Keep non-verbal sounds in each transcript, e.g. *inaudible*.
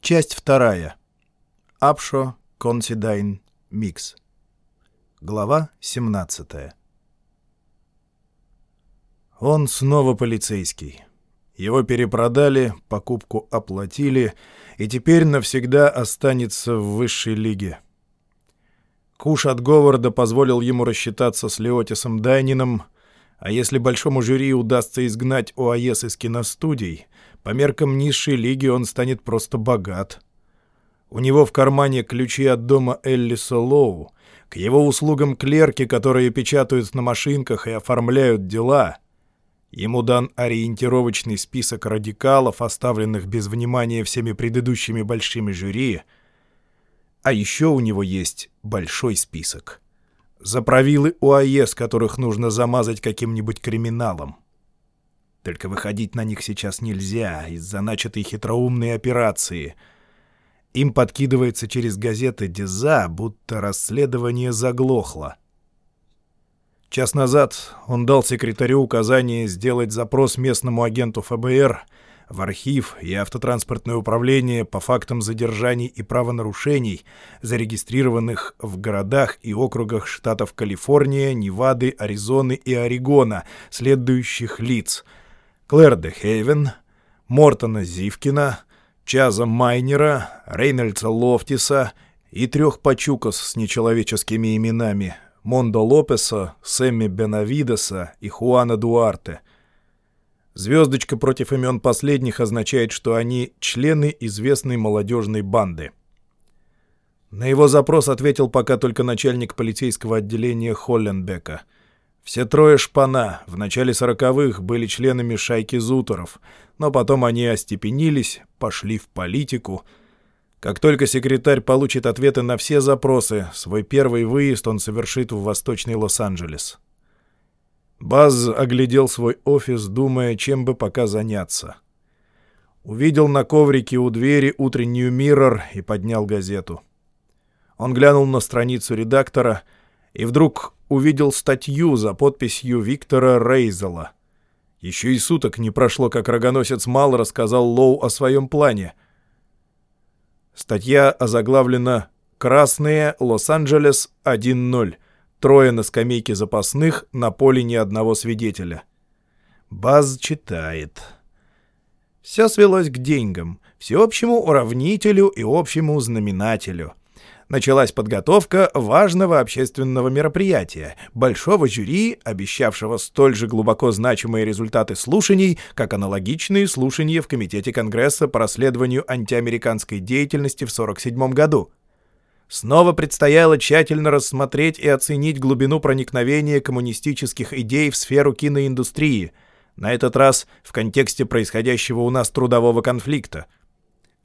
Часть вторая. Апшо Консидайн Микс. Глава 17. Он снова полицейский. Его перепродали, покупку оплатили, и теперь навсегда останется в высшей лиге. Куш от Говарда позволил ему рассчитаться с Леотисом Дайнином, а если большому жюри удастся изгнать ОАЭС из киностудий, по меркам низшей лиги он станет просто богат. У него в кармане ключи от дома Эллиса Лоу, к его услугам клерки, которые печатают на машинках и оформляют дела. Ему дан ориентировочный список радикалов, оставленных без внимания всеми предыдущими большими жюри. А еще у него есть большой список. Заправилы УАЕС, которых нужно замазать каким-нибудь криминалом. Только выходить на них сейчас нельзя из-за начатой хитроумной операции. Им подкидывается через газеты Деза, будто расследование заглохло. Час назад он дал секретарю указание сделать запрос местному агенту ФБР в архив и автотранспортное управление по фактам задержаний и правонарушений, зарегистрированных в городах и округах штатов Калифорния, Невады, Аризоны и Орегона, следующих лиц — Клэр де Хейвен, Мортона Зивкина, Чаза Майнера, Рейнольдса Лофтиса и трех пачукос с нечеловеческими именами Мондо Лопеса, Сэмми Бенавидеса и Хуана Дуарте. Звездочка против имен последних означает, что они члены известной молодежной банды. На его запрос ответил пока только начальник полицейского отделения Холленбека — все трое шпана в начале сороковых были членами шайки Зуторов, но потом они остепенились, пошли в политику. Как только секретарь получит ответы на все запросы, свой первый выезд он совершит в Восточный Лос-Анджелес. Баз оглядел свой офис, думая, чем бы пока заняться. Увидел на коврике у двери утреннюю «Миррор» и поднял газету. Он глянул на страницу редактора — и вдруг увидел статью за подписью Виктора Рейзела. Еще и суток не прошло, как рогоносец Мал рассказал Лоу о своем плане. Статья озаглавлена «Красные, Лос-Анджелес 1-0. Трое на скамейке запасных, на поле ни одного свидетеля». Баз читает. Все свелось к деньгам, всеобщему уравнителю и общему знаменателю началась подготовка важного общественного мероприятия, большого жюри, обещавшего столь же глубоко значимые результаты слушаний, как аналогичные слушания в Комитете Конгресса по расследованию антиамериканской деятельности в 1947 году. Снова предстояло тщательно рассмотреть и оценить глубину проникновения коммунистических идей в сферу киноиндустрии, на этот раз в контексте происходящего у нас трудового конфликта –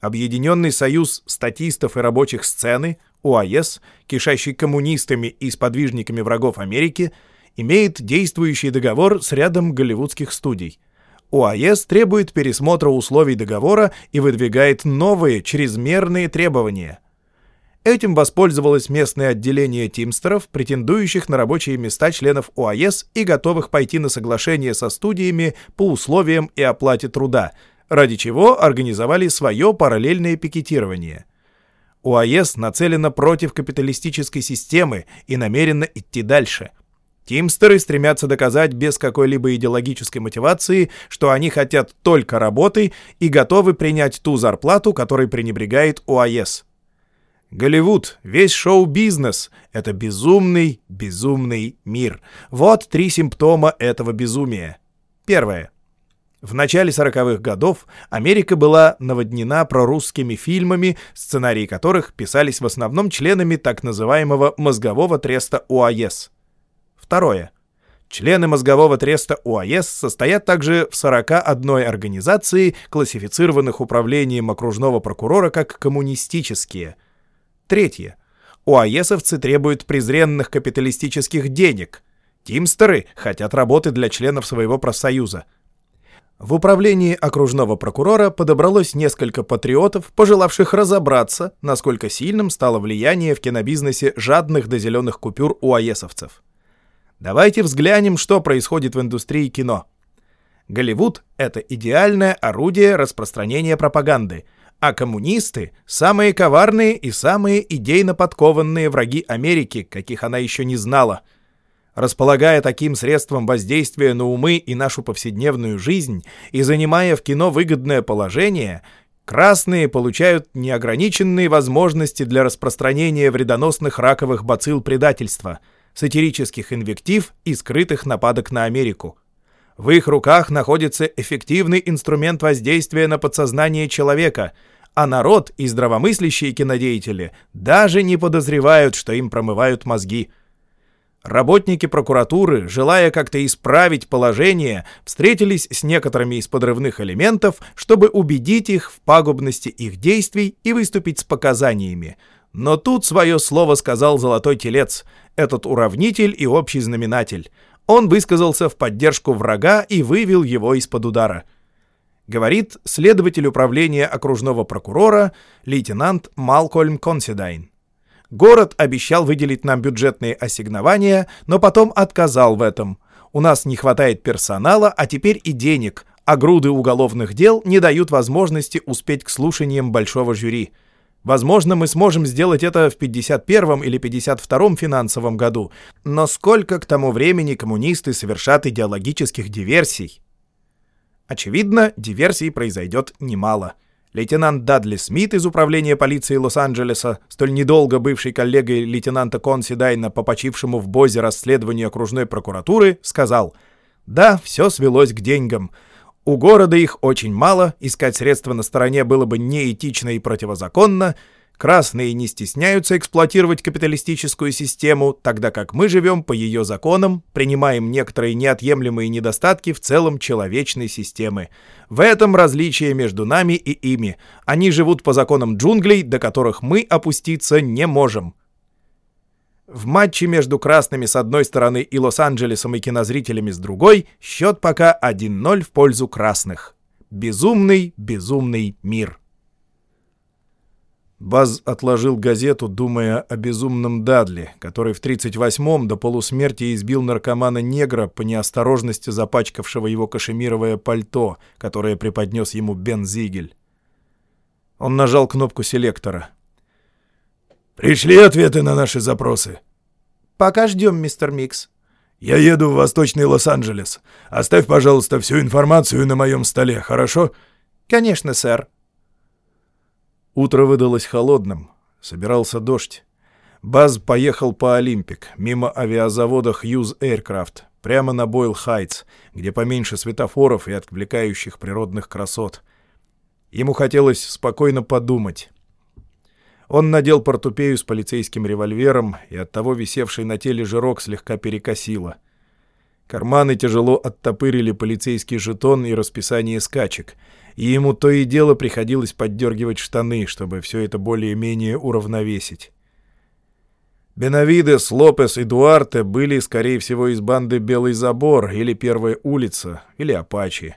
Объединенный союз статистов и рабочих сцены, УАЭС, кишащий коммунистами и сподвижниками врагов Америки, имеет действующий договор с рядом голливудских студий. УАЭС требует пересмотра условий договора и выдвигает новые чрезмерные требования. Этим воспользовалось местное отделение тимстеров, претендующих на рабочие места членов УАЭС и готовых пойти на соглашение со студиями по условиям и оплате труда – ради чего организовали свое параллельное пикетирование. УАЭС нацелена против капиталистической системы и намерена идти дальше. Тимстеры стремятся доказать без какой-либо идеологической мотивации, что они хотят только работы и готовы принять ту зарплату, которой пренебрегает УАЭС. Голливуд, весь шоу-бизнес — это безумный, безумный мир. Вот три симптома этого безумия. Первое. В начале 40-х годов Америка была наводнена прорусскими фильмами, сценарии которых писались в основном членами так называемого мозгового треста УАЭС. Второе. Члены мозгового треста УАЭС состоят также в 41 организации, классифицированных управлением окружного прокурора как коммунистические. Третье. УАЭСовцы требуют презренных капиталистических денег. Тимстеры хотят работы для членов своего профсоюза. В управлении окружного прокурора подобралось несколько патриотов, пожелавших разобраться, насколько сильным стало влияние в кинобизнесе жадных до зеленых купюр у аэсовцев. Давайте взглянем, что происходит в индустрии кино. Голливуд — это идеальное орудие распространения пропаганды, А коммунисты — самые коварные и самые идейно подкованные враги Америки, каких она еще не знала. Располагая таким средством воздействия на умы и нашу повседневную жизнь и занимая в кино выгодное положение, красные получают неограниченные возможности для распространения вредоносных раковых бацилл предательства, сатирических инвектив и скрытых нападок на Америку. В их руках находится эффективный инструмент воздействия на подсознание человека — а народ и здравомыслящие кинодеятели даже не подозревают, что им промывают мозги. Работники прокуратуры, желая как-то исправить положение, встретились с некоторыми из подрывных элементов, чтобы убедить их в пагубности их действий и выступить с показаниями. Но тут свое слово сказал Золотой Телец, этот уравнитель и общий знаменатель. Он высказался в поддержку врага и вывел его из-под удара говорит следователь управления окружного прокурора лейтенант Малкольм Консидайн. Город обещал выделить нам бюджетные ассигнования, но потом отказал в этом. У нас не хватает персонала, а теперь и денег, а груды уголовных дел не дают возможности успеть к слушаниям большого жюри. Возможно, мы сможем сделать это в 51 или 52 финансовом году, но сколько к тому времени коммунисты совершат идеологических диверсий? Очевидно, диверсий произойдет немало. Лейтенант Дадли Смит из управления полиции Лос-Анджелеса, столь недолго бывший коллегой лейтенанта Консидайна по почившему в Бозе расследованию окружной прокуратуры, сказал «Да, все свелось к деньгам. У города их очень мало, искать средства на стороне было бы неэтично и противозаконно, Красные не стесняются эксплуатировать капиталистическую систему, тогда как мы живем по ее законам, принимаем некоторые неотъемлемые недостатки в целом человечной системы. В этом различие между нами и ими. Они живут по законам джунглей, до которых мы опуститься не можем. В матче между красными с одной стороны и Лос-Анджелесом и кинозрителями с другой счет пока 1-0 в пользу красных. Безумный, безумный мир. Баз отложил газету, думая о безумном Дадли, который в 38-м до полусмерти избил наркомана-негра по неосторожности запачкавшего его кашемировое пальто, которое преподнес ему Бен Зигель. Он нажал кнопку селектора. «Пришли ответы на наши запросы?» «Пока ждем, мистер Микс». «Я еду в Восточный Лос-Анджелес. Оставь, пожалуйста, всю информацию на моем столе, хорошо?» «Конечно, сэр». Утро выдалось холодным. Собирался дождь. Баз поехал по Олимпик, мимо авиазавода Hughes Aircraft, прямо на Бойл-Хайтс, где поменьше светофоров и отвлекающих природных красот. Ему хотелось спокойно подумать. Он надел портупею с полицейским револьвером, и оттого висевший на теле жирок слегка перекосило. Карманы тяжело оттопырили полицейский жетон и расписание скачек — и ему то и дело приходилось поддергивать штаны, чтобы все это более-менее уравновесить. Бенавидес, Лопес и Дуарте были, скорее всего, из банды «Белый забор» или «Первая улица» или «Апачи».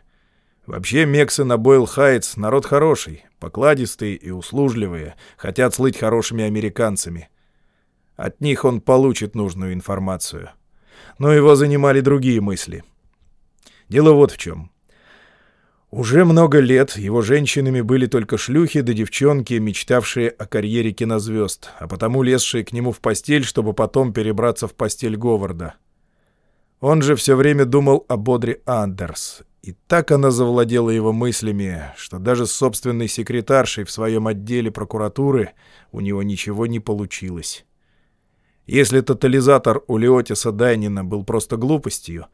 Вообще, мексы на Бойл-Хайтс — народ хороший, покладистые и услужливые, хотят слыть хорошими американцами. От них он получит нужную информацию. Но его занимали другие мысли. Дело вот в чем. Уже много лет его женщинами были только шлюхи да девчонки, мечтавшие о карьере кинозвезд, а потому лезшие к нему в постель, чтобы потом перебраться в постель Говарда. Он же все время думал о Бодре Андерс, и так она завладела его мыслями, что даже с собственной секретаршей в своем отделе прокуратуры у него ничего не получилось. Если тотализатор у Леотиса Дайнина был просто глупостью,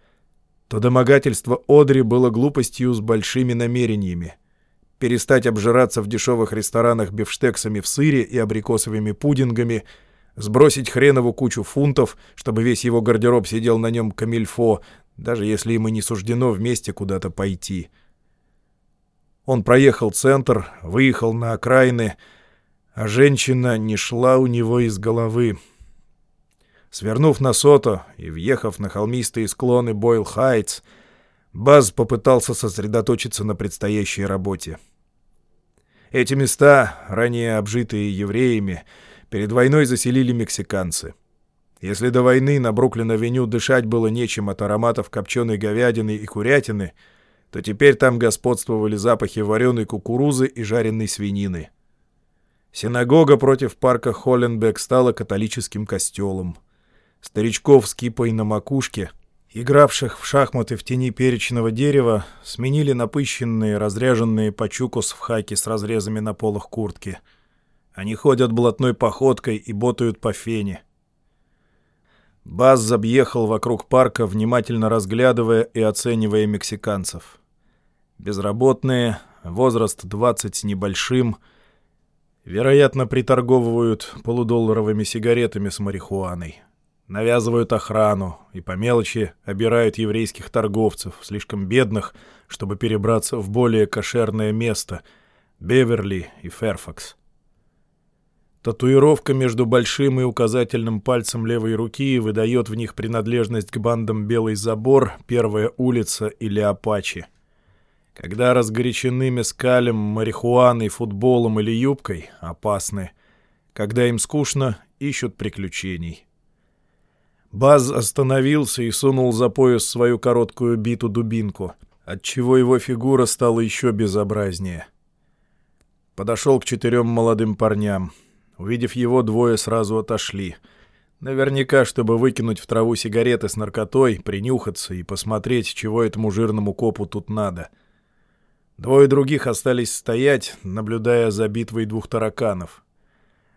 то домогательство Одри было глупостью с большими намерениями. Перестать обжираться в дешевых ресторанах бифштексами в сыре и абрикосовыми пудингами, сбросить хренову кучу фунтов, чтобы весь его гардероб сидел на нем камильфо, даже если ему не суждено вместе куда-то пойти. Он проехал центр, выехал на окраины, а женщина не шла у него из головы. Свернув на Сото и въехав на холмистые склоны Бойл-Хайтс, Баз попытался сосредоточиться на предстоящей работе. Эти места, ранее обжитые евреями, перед войной заселили мексиканцы. Если до войны на Бруклин-авеню дышать было нечем от ароматов копченой говядины и курятины, то теперь там господствовали запахи вареной кукурузы и жареной свинины. Синагога против парка Холленбек стала католическим костелом. Старичков с кипой на макушке, игравших в шахматы в тени перечного дерева, сменили напыщенные, разряженные пачукос в хаке с разрезами на полах куртки. Они ходят блатной походкой и ботают по фене. Баз объехал вокруг парка, внимательно разглядывая и оценивая мексиканцев. Безработные, возраст 20 с небольшим, вероятно, приторговывают полудолларовыми сигаретами с марихуаной. Навязывают охрану и по мелочи обирают еврейских торговцев, слишком бедных, чтобы перебраться в более кошерное место — Беверли и Ферфакс. Татуировка между большим и указательным пальцем левой руки выдает в них принадлежность к бандам «Белый забор», «Первая улица» или «Апачи». Когда разгорячены мескалем, марихуаной, футболом или юбкой, опасны. Когда им скучно, ищут приключений. Баз остановился и сунул за пояс свою короткую биту-дубинку, отчего его фигура стала еще безобразнее. Подошел к четырем молодым парням — Увидев его, двое сразу отошли. Наверняка, чтобы выкинуть в траву сигареты с наркотой, принюхаться и посмотреть, чего этому жирному копу тут надо. Двое других остались стоять, наблюдая за битвой двух тараканов.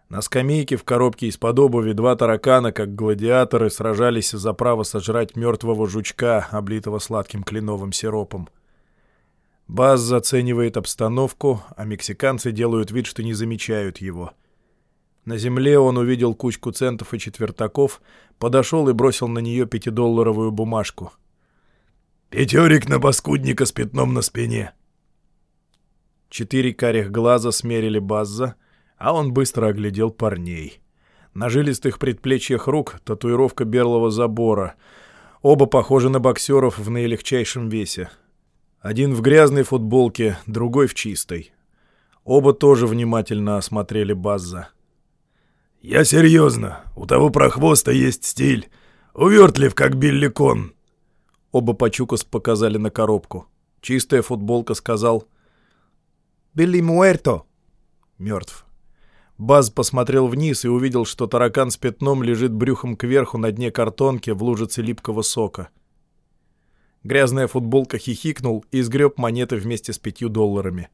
На скамейке в коробке из-под обуви два таракана, как гладиаторы, сражались за право сожрать мертвого жучка, облитого сладким кленовым сиропом. Баз заценивает обстановку, а мексиканцы делают вид, что не замечают его — на земле он увидел кучку центов и четвертаков, подошел и бросил на нее пятидолларовую бумажку. «Пятерик на паскудника с пятном на спине!» Четыре карих глаза смерили Базза, а он быстро оглядел парней. На жилистых предплечьях рук татуировка берлого забора. Оба похожи на боксеров в наилегчайшем весе. Один в грязной футболке, другой в чистой. Оба тоже внимательно осмотрели Базза. «Я серьезно. У того прохвоста есть стиль. Увертлив, как Билли Кон». Оба Пачукас показали на коробку. Чистая футболка сказал «Билли Муэрто». Мертв. Баз посмотрел вниз и увидел, что таракан с пятном лежит брюхом кверху на дне картонки в лужице липкого сока. Грязная футболка хихикнул и сгреб монеты вместе с пятью долларами.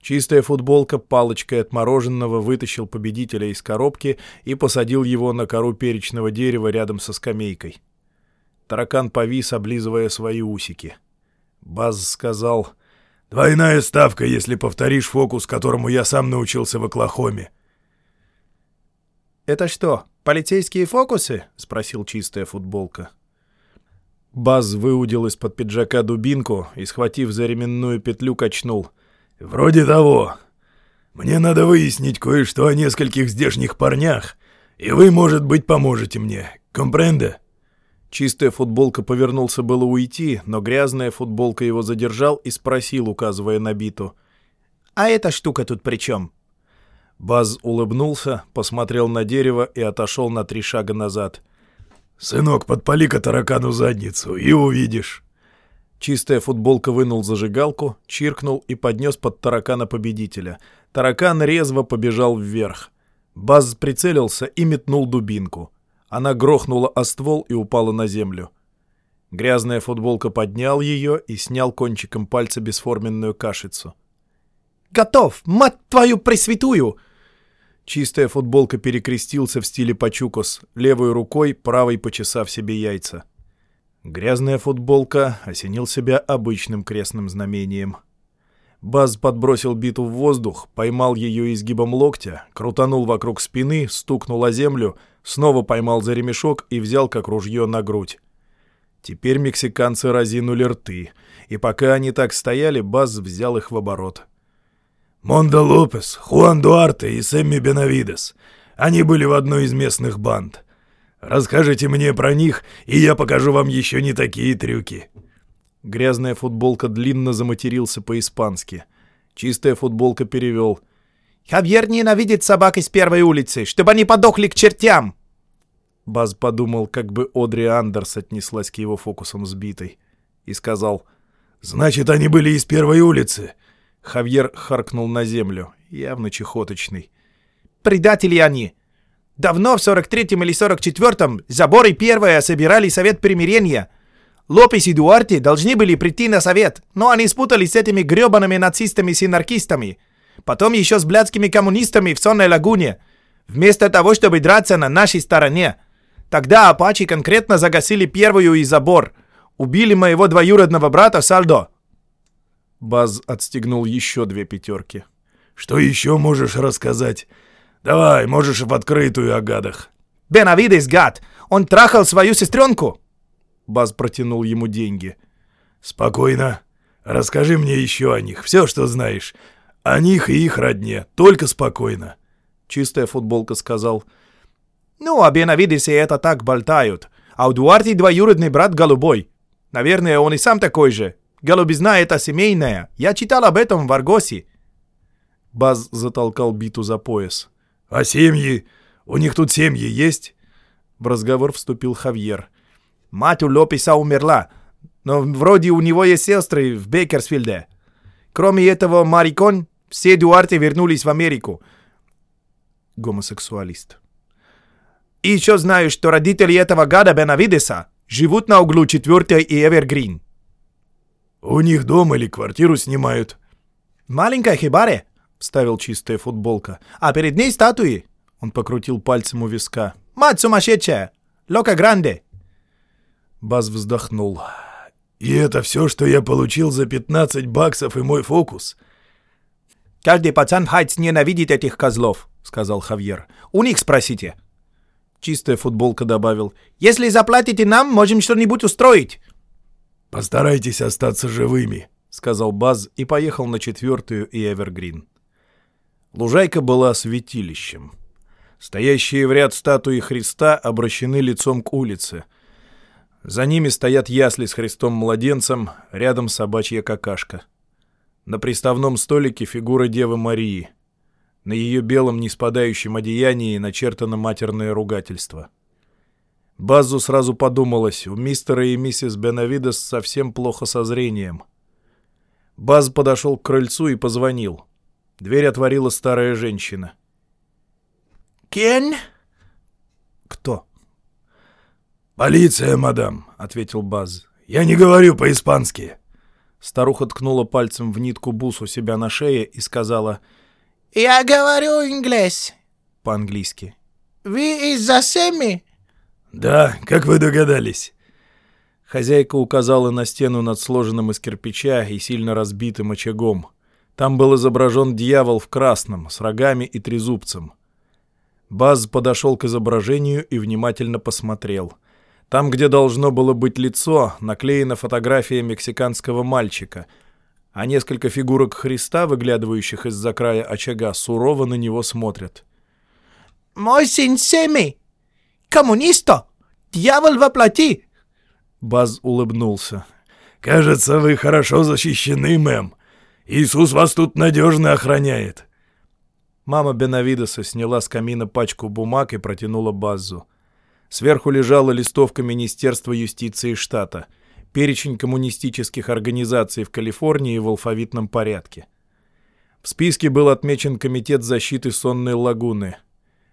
Чистая футболка палочкой от мороженого вытащил победителя из коробки и посадил его на кору перечного дерева рядом со скамейкой. Таракан повис, облизывая свои усики. Баз сказал, «Двойная ставка, если повторишь фокус, которому я сам научился в Оклахоме». «Это что, полицейские фокусы?» — спросил чистая футболка. Баз выудил из-под пиджака дубинку и, схватив за ременную петлю, качнул — «Вроде того. Мне надо выяснить кое-что о нескольких здешних парнях, и вы, может быть, поможете мне. Компренде?» Чистая футболка повернулся было уйти, но грязная футболка его задержал и спросил, указывая на биту. «А эта штука тут при чем?» Баз улыбнулся, посмотрел на дерево и отошел на три шага назад. «Сынок, подпали-ка таракану задницу, и увидишь». Чистая футболка вынул зажигалку, чиркнул и поднес под таракана победителя. Таракан резво побежал вверх. Баз прицелился и метнул дубинку. Она грохнула о ствол и упала на землю. Грязная футболка поднял ее и снял кончиком пальца бесформенную кашицу. «Готов! Мать твою пресвятую!» Чистая футболка перекрестился в стиле пачукос, левой рукой, правой почесав себе яйца. Грязная футболка осенил себя обычным крестным знамением. Баз подбросил биту в воздух, поймал ее изгибом локтя, крутанул вокруг спины, стукнул о землю, снова поймал за ремешок и взял как ружье на грудь. Теперь мексиканцы разинули рты, и пока они так стояли, Баз взял их в оборот. «Мондо Лопес, Хуан Дуарте и Сэмми Бенавидес. Они были в одной из местных банд. Расскажите мне про них, и я покажу вам еще не такие трюки». Грязная футболка длинно заматерился по-испански. Чистая футболка перевел. «Хавьер ненавидит собак из первой улицы, чтобы они подохли к чертям!» Баз подумал, как бы Одри Андерс отнеслась к его фокусам сбитой, и сказал Значит, они были из первой улицы. Хавьер харкнул на землю, явно чехоточный. Предатели они. Давно, в 43-м или 44-м, заборы первые собирали совет примирения. Лопес и Дуарте должны были прийти на совет, но они спутались с этими гребаными нацистами и анархистами. Потом еще с блядскими коммунистами в Сонной лагуне. Вместо того, чтобы драться на нашей стороне. Тогда апачи конкретно загасили первую и забор. Убили моего двоюродного брата Сальдо. Баз отстегнул еще две пятерки. «Что еще можешь рассказать? Давай, можешь в открытую о гадах». «Бенавидес, гад! Он трахал свою сестренку!» Баз протянул ему деньги. «Спокойно. Расскажи мне еще о них, все, что знаешь. О них и их родне, только спокойно». Чистая футболка сказал. «Ну, о Бенавидесе это так болтают. А у Дуарти двоюродный брат голубой. Наверное, он и сам такой же. Голубизна — это семейная. Я читал об этом в Аргосе». Баз затолкал биту за пояс. «А семьи? У них тут семьи есть?» В разговор вступил Хавьер. «Мать у Лопеса умерла, но вроде у него есть сестры в Бейкерсфилде. Кроме этого, Марикон, все Дуарте вернулись в Америку». Гомосексуалист. «И еще знаю, что родители этого гада Бенавидеса живут на углу 4 и Эвергрин». «У них дом или квартиру снимают?» «Маленькая хибаре», — вставил чистая футболка. «А перед ней статуи». Он покрутил пальцем у виска. «Мать сумасшедшая! Лока Гранде!» Баз вздохнул. «И это все, что я получил за 15 баксов и мой фокус?» «Каждый пацан Хайтс ненавидит этих козлов», — сказал Хавьер. «У них спросите». Чистая футболка добавил. «Если заплатите нам, можем что-нибудь устроить». «Постарайтесь остаться живыми», — сказал Баз и поехал на четвертую и Эвергрин. Лужайка была святилищем. Стоящие в ряд статуи Христа обращены лицом к улице. За ними стоят ясли с Христом-младенцем, рядом собачья какашка. На приставном столике фигура Девы Марии. На ее белом неспадающем одеянии начертано матерное ругательство — Базу сразу подумалось, у мистера и миссис Бенавидес совсем плохо со зрением. Баз подошел к крыльцу и позвонил. Дверь отворила старая женщина. «Кен?» «Кто?» «Полиция, мадам», — ответил Баз. «Я не говорю по-испански». Старуха ткнула пальцем в нитку бус у себя на шее и сказала «Я говорю инглес». По-английски. «Вы из-за Семи?» «Да, как вы догадались?» Хозяйка указала на стену над сложенным из кирпича и сильно разбитым очагом. Там был изображен дьявол в красном, с рогами и трезубцем. Баз подошел к изображению и внимательно посмотрел. Там, где должно было быть лицо, наклеена фотография мексиканского мальчика, а несколько фигурок Христа, выглядывающих из-за края очага, сурово на него смотрят. «Мой сын Семи!» коммунисто! Дьявол воплоти!» Баз улыбнулся. «Кажется, вы хорошо защищены, мэм. Иисус вас тут надежно охраняет». Мама Бенавидеса сняла с камина пачку бумаг и протянула Базу. Сверху лежала листовка Министерства юстиции штата, перечень коммунистических организаций в Калифорнии в алфавитном порядке. В списке был отмечен Комитет защиты Сонной лагуны.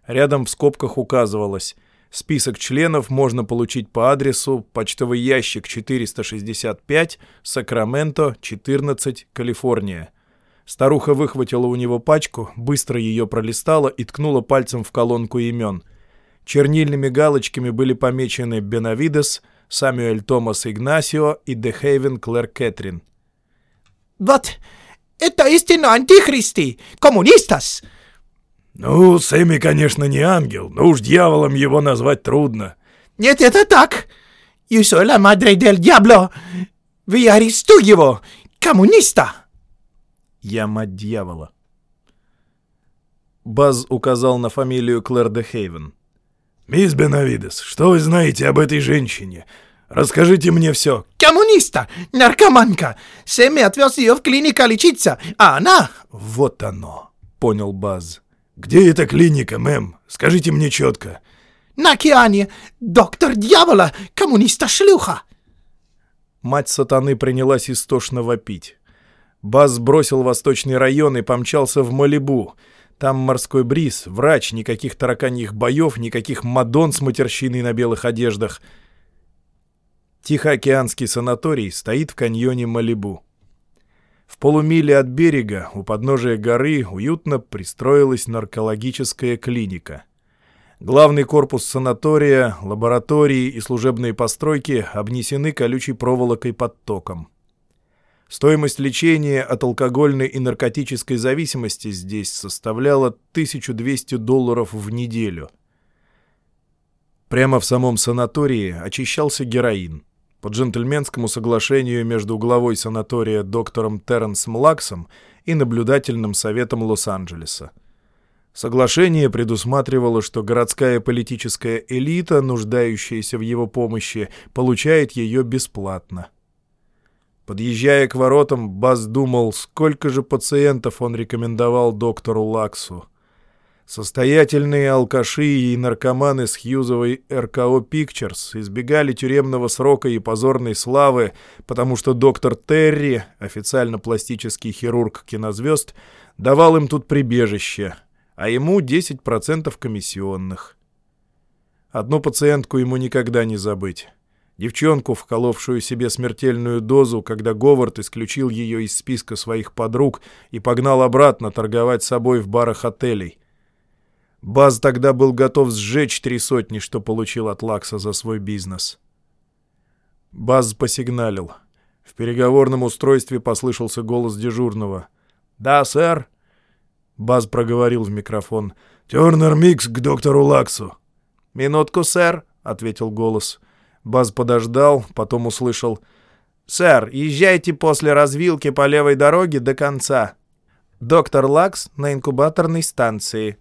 Рядом в скобках указывалось Список членов можно получить по адресу почтовый ящик 465, Сакраменто, 14, Калифорния. Старуха выхватила у него пачку, быстро ее пролистала и ткнула пальцем в колонку имен. Чернильными галочками были помечены Бенавидес, Самюэль Томас Игнасио и Дехейвен Клэр Кэтрин. «Вот, это истинно антихристи, коммунистас!» «Ну, Сэмми, конечно, не ангел, но уж дьяволом его назвать трудно». «Нет, это так. La madre del diablo. Вы арестуй его, коммуниста!» «Я мать дьявола». Баз указал на фамилию Клэр де Хейвен. «Мисс Бенавидес, что вы знаете об этой женщине? Расскажите мне все». «Коммуниста! Наркоманка! Сэмми отвез ее в клинику лечиться, а она...» «Вот оно», — понял Баз. «Где эта клиника, мэм? Скажите мне четко». «На океане! Доктор дьявола! Коммуниста-шлюха!» мать сатаны принялась истошно вопить. Баз сбросил восточный район и помчался в Малибу. Там морской бриз, врач, никаких тараканьих боев, никаких мадон с матерщиной на белых одеждах. Тихоокеанский санаторий стоит в каньоне Малибу. В полумиле от берега, у подножия горы, уютно пристроилась наркологическая клиника. Главный корпус санатория, лаборатории и служебные постройки обнесены колючей проволокой под током. Стоимость лечения от алкогольной и наркотической зависимости здесь составляла 1200 долларов в неделю. Прямо в самом санатории очищался героин. По джентльменскому соглашению между главой санатория доктором Терренсом Лаксом и наблюдательным советом Лос-Анджелеса. Соглашение предусматривало, что городская политическая элита, нуждающаяся в его помощи, получает ее бесплатно. Подъезжая к воротам, Баз думал, сколько же пациентов он рекомендовал доктору Лаксу. Состоятельные алкаши и наркоманы с Хьюзовой РКО Pictures избегали тюремного срока и позорной славы, потому что доктор Терри, официально пластический хирург кинозвезд, давал им тут прибежище, а ему 10% комиссионных. Одну пациентку ему никогда не забыть. Девчонку, вколовшую себе смертельную дозу, когда Говард исключил ее из списка своих подруг и погнал обратно торговать собой в барах отелей. Баз тогда был готов сжечь три сотни, что получил от Лакса за свой бизнес. Баз посигналил. В переговорном устройстве послышался голос дежурного. «Да, сэр?» Баз проговорил в микрофон. «Тернер Микс к доктору Лаксу». «Минутку, сэр», — ответил голос. Баз подождал, потом услышал. «Сэр, езжайте после развилки по левой дороге до конца. Доктор Лакс на инкубаторной станции».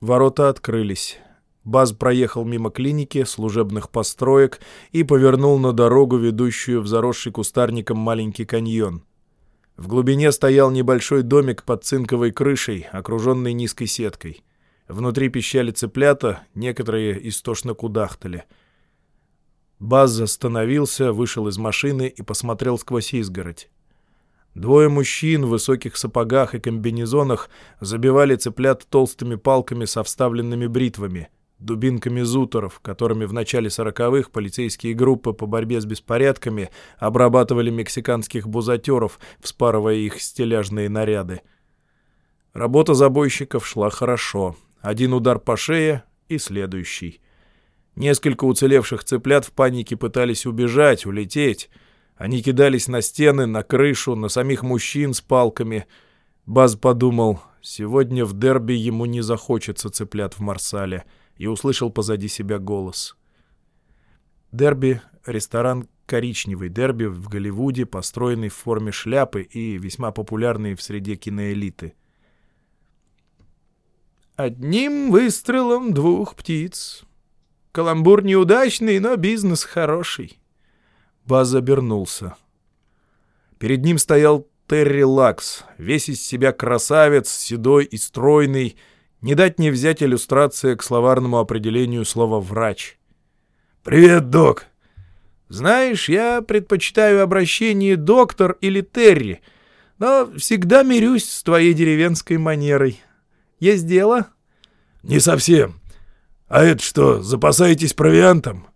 Ворота открылись. Баз проехал мимо клиники, служебных построек и повернул на дорогу, ведущую в заросший кустарником маленький каньон. В глубине стоял небольшой домик под цинковой крышей, окруженный низкой сеткой. Внутри пищали цыплята, некоторые истошно кудахтали — Баз остановился, вышел из машины и посмотрел сквозь изгородь. Двое мужчин в высоких сапогах и комбинезонах забивали цыплят толстыми палками со вставленными бритвами, дубинками зуторов, которыми в начале сороковых полицейские группы по борьбе с беспорядками обрабатывали мексиканских бузатеров, вспарывая их стеляжные наряды. Работа забойщиков шла хорошо. Один удар по шее и следующий — Несколько уцелевших цыплят в панике пытались убежать, улететь. Они кидались на стены, на крышу, на самих мужчин с палками. Баз подумал, сегодня в дерби ему не захочется цыплят в Марсале, и услышал позади себя голос. Дерби — ресторан коричневый дерби в Голливуде, построенный в форме шляпы и весьма популярный в среде киноэлиты. «Одним выстрелом двух птиц», Каламбур неудачный, но бизнес хороший. Баз обернулся. Перед ним стоял Терри Лакс, весь из себя красавец, седой и стройный, не дать не взять иллюстрация к словарному определению слова «врач». «Привет, док!» «Знаешь, я предпочитаю обращение «доктор» или «Терри», но всегда мирюсь с твоей деревенской манерой. Есть дело?» «Не совсем. «А это что, запасаетесь провиантом?»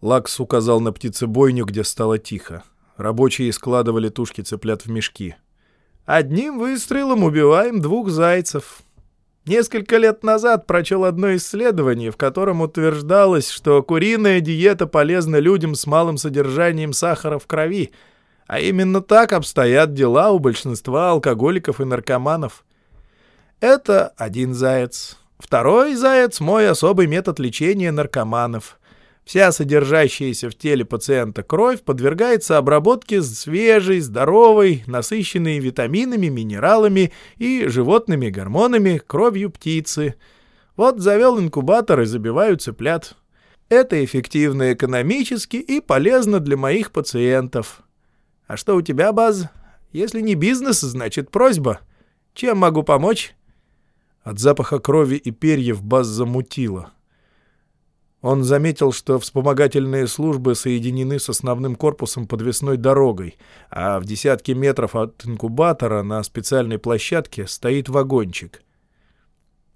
Лакс указал на птицебойню, где стало тихо. Рабочие складывали тушки цыплят в мешки. «Одним выстрелом убиваем двух зайцев», Несколько лет назад прочел одно исследование, в котором утверждалось, что куриная диета полезна людям с малым содержанием сахара в крови, а именно так обстоят дела у большинства алкоголиков и наркоманов. Это один заяц. Второй заяц — мой особый метод лечения наркоманов. Вся содержащаяся в теле пациента кровь подвергается обработке свежей, здоровой, насыщенной витаминами, минералами и животными гормонами кровью птицы. Вот завел инкубатор и забиваю цыплят. Это эффективно экономически и полезно для моих пациентов. А что у тебя, Баз? Если не бизнес, значит просьба. Чем могу помочь? От запаха крови и перьев Баз замутила. Он заметил, что вспомогательные службы соединены с основным корпусом подвесной дорогой, а в десятке метров от инкубатора на специальной площадке стоит вагончик.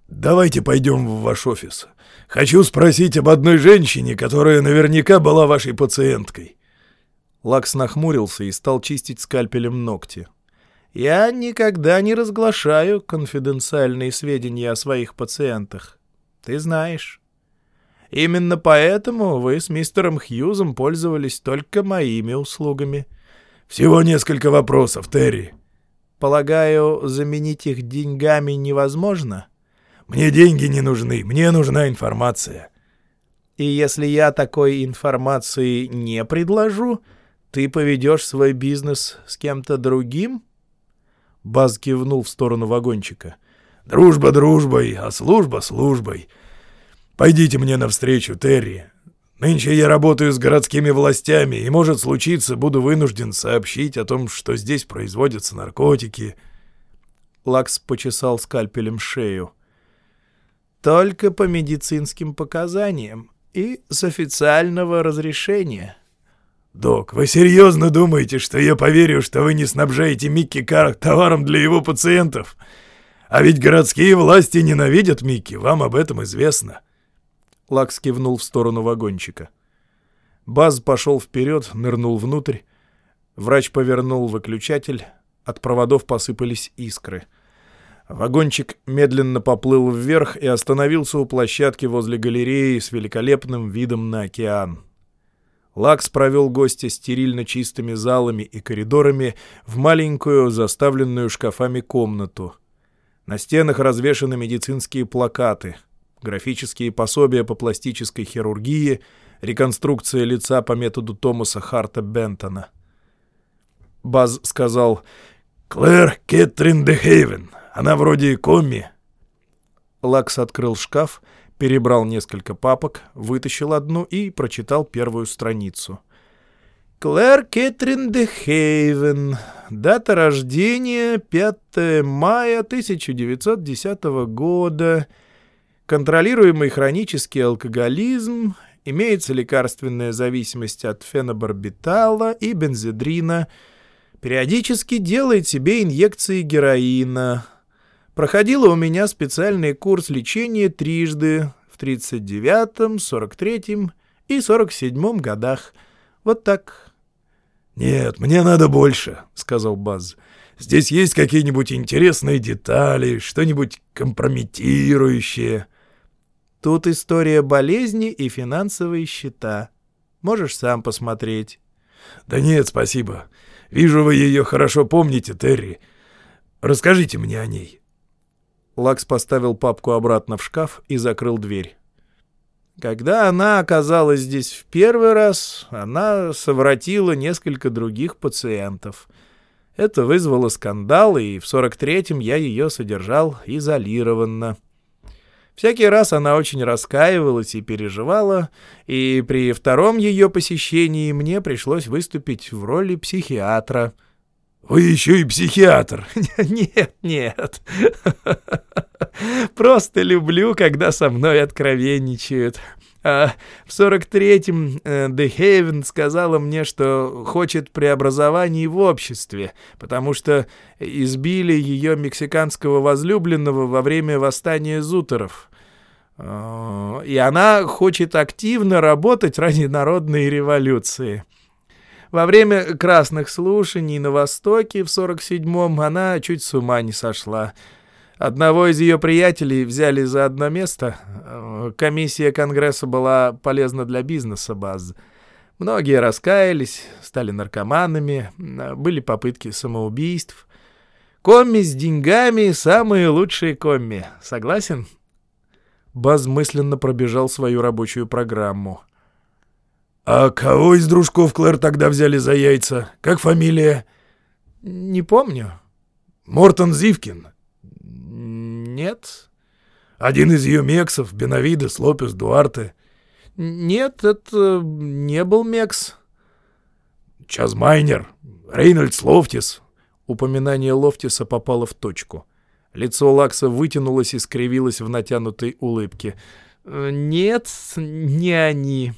«Давайте пойдем в ваш офис. Хочу спросить об одной женщине, которая наверняка была вашей пациенткой». Лакс нахмурился и стал чистить скальпелем ногти. «Я никогда не разглашаю конфиденциальные сведения о своих пациентах. Ты знаешь». Именно поэтому вы с мистером Хьюзом пользовались только моими услугами. Всего несколько вопросов, Терри. Полагаю, заменить их деньгами невозможно? Мне деньги не нужны, мне нужна информация. И если я такой информации не предложу, ты поведешь свой бизнес с кем-то другим? Баз кивнул в сторону вагончика. Дружба дружбой, а служба службой. Пойдите мне навстречу, Терри. Нынче я работаю с городскими властями, и, может случиться, буду вынужден сообщить о том, что здесь производятся наркотики». Лакс почесал скальпелем шею. «Только по медицинским показаниям и с официального разрешения». «Док, вы серьезно думаете, что я поверю, что вы не снабжаете Микки Карр товаром для его пациентов? А ведь городские власти ненавидят Микки, вам об этом известно». Лакс кивнул в сторону вагончика. Баз пошел вперед, нырнул внутрь. Врач повернул выключатель. От проводов посыпались искры. Вагончик медленно поплыл вверх и остановился у площадки возле галереи с великолепным видом на океан. Лакс провел гостя стерильно чистыми залами и коридорами в маленькую, заставленную шкафами комнату. На стенах развешаны медицинские плакаты — графические пособия по пластической хирургии, реконструкция лица по методу Томаса Харта Бентона. Баз сказал «Клэр Кэтрин де Хейвен. Она вроде комми». Лакс открыл шкаф, перебрал несколько папок, вытащил одну и прочитал первую страницу. Клэр Кэтрин де Хейвен. Дата рождения 5 мая 1910 года контролируемый хронический алкоголизм, имеется лекарственная зависимость от фенобарбитала и бензедрина, периодически делает себе инъекции героина. Проходила у меня специальный курс лечения трижды в 39-м, 43-м и 47-м годах. Вот так. «Нет, мне надо больше», — сказал Баз. «Здесь есть какие-нибудь интересные детали, что-нибудь компрометирующее». Тут история болезни и финансовые счета. Можешь сам посмотреть. Да нет, спасибо. Вижу, вы ее хорошо помните, Терри. Расскажите мне о ней. Лакс поставил папку обратно в шкаф и закрыл дверь. Когда она оказалась здесь в первый раз, она совратила несколько других пациентов. Это вызвало скандал, и в 43-м я ее содержал изолированно. Всякий раз она очень раскаивалась и переживала, и при втором ее посещении мне пришлось выступить в роли психиатра. «Вы еще и психиатр!» *laughs* «Нет, нет. *laughs* Просто люблю, когда со мной откровенничают. А в 43-м э, Дехейвен сказала мне, что хочет преобразований в обществе, потому что избили ее мексиканского возлюбленного во время восстания зутеров. А, и она хочет активно работать ради народной революции. Во время красных слушаний на Востоке в 47-м она чуть с ума не сошла. Одного из ее приятелей взяли за одно место. Комиссия Конгресса была полезна для бизнеса баз. Многие раскаялись, стали наркоманами, были попытки самоубийств. Комми с деньгами — самые лучшие комми. Согласен? Баз мысленно пробежал свою рабочую программу. «А кого из дружков Клэр тогда взяли за яйца? Как фамилия?» «Не помню». «Мортон Зивкин?» «Нет». «Один из ее мексов, Бенавидес, Лопес, Дуарте?» «Нет, это не был мекс». «Чазмайнер, Рейнольдс Лофтис». Упоминание Лофтиса попало в точку. Лицо Лакса вытянулось и скривилось в натянутой улыбке. Э, Нет, не они.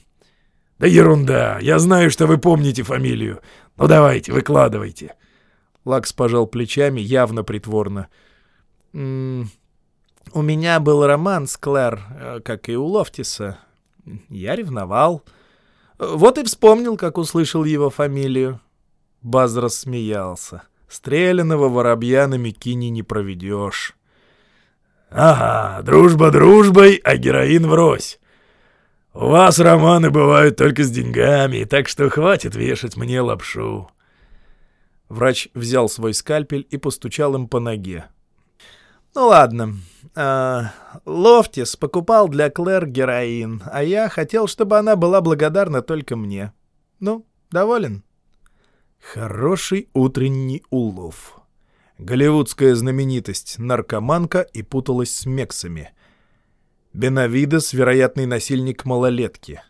Да ерунда, я знаю, что вы помните фамилию. Ну давайте, выкладывайте. Лакс пожал плечами, явно притворно. «М, У меня был роман с Клэр, э, как и у Лофтиса. Я ревновал. Вот и вспомнил, как услышал его фамилию. Баз рассмеялся. Стрелянного воробья на Микине не проведешь. Ага, дружба дружбой, а героин врозь. У вас романы бывают только с деньгами, так что хватит вешать мне лапшу. Врач взял свой скальпель и постучал им по ноге. «Ну ладно. А, Лофтис покупал для Клэр героин, а я хотел, чтобы она была благодарна только мне. Ну, доволен?» Хороший утренний улов. Голливудская знаменитость, наркоманка и путалась с мексами. Бенавидес — вероятный насильник малолетки.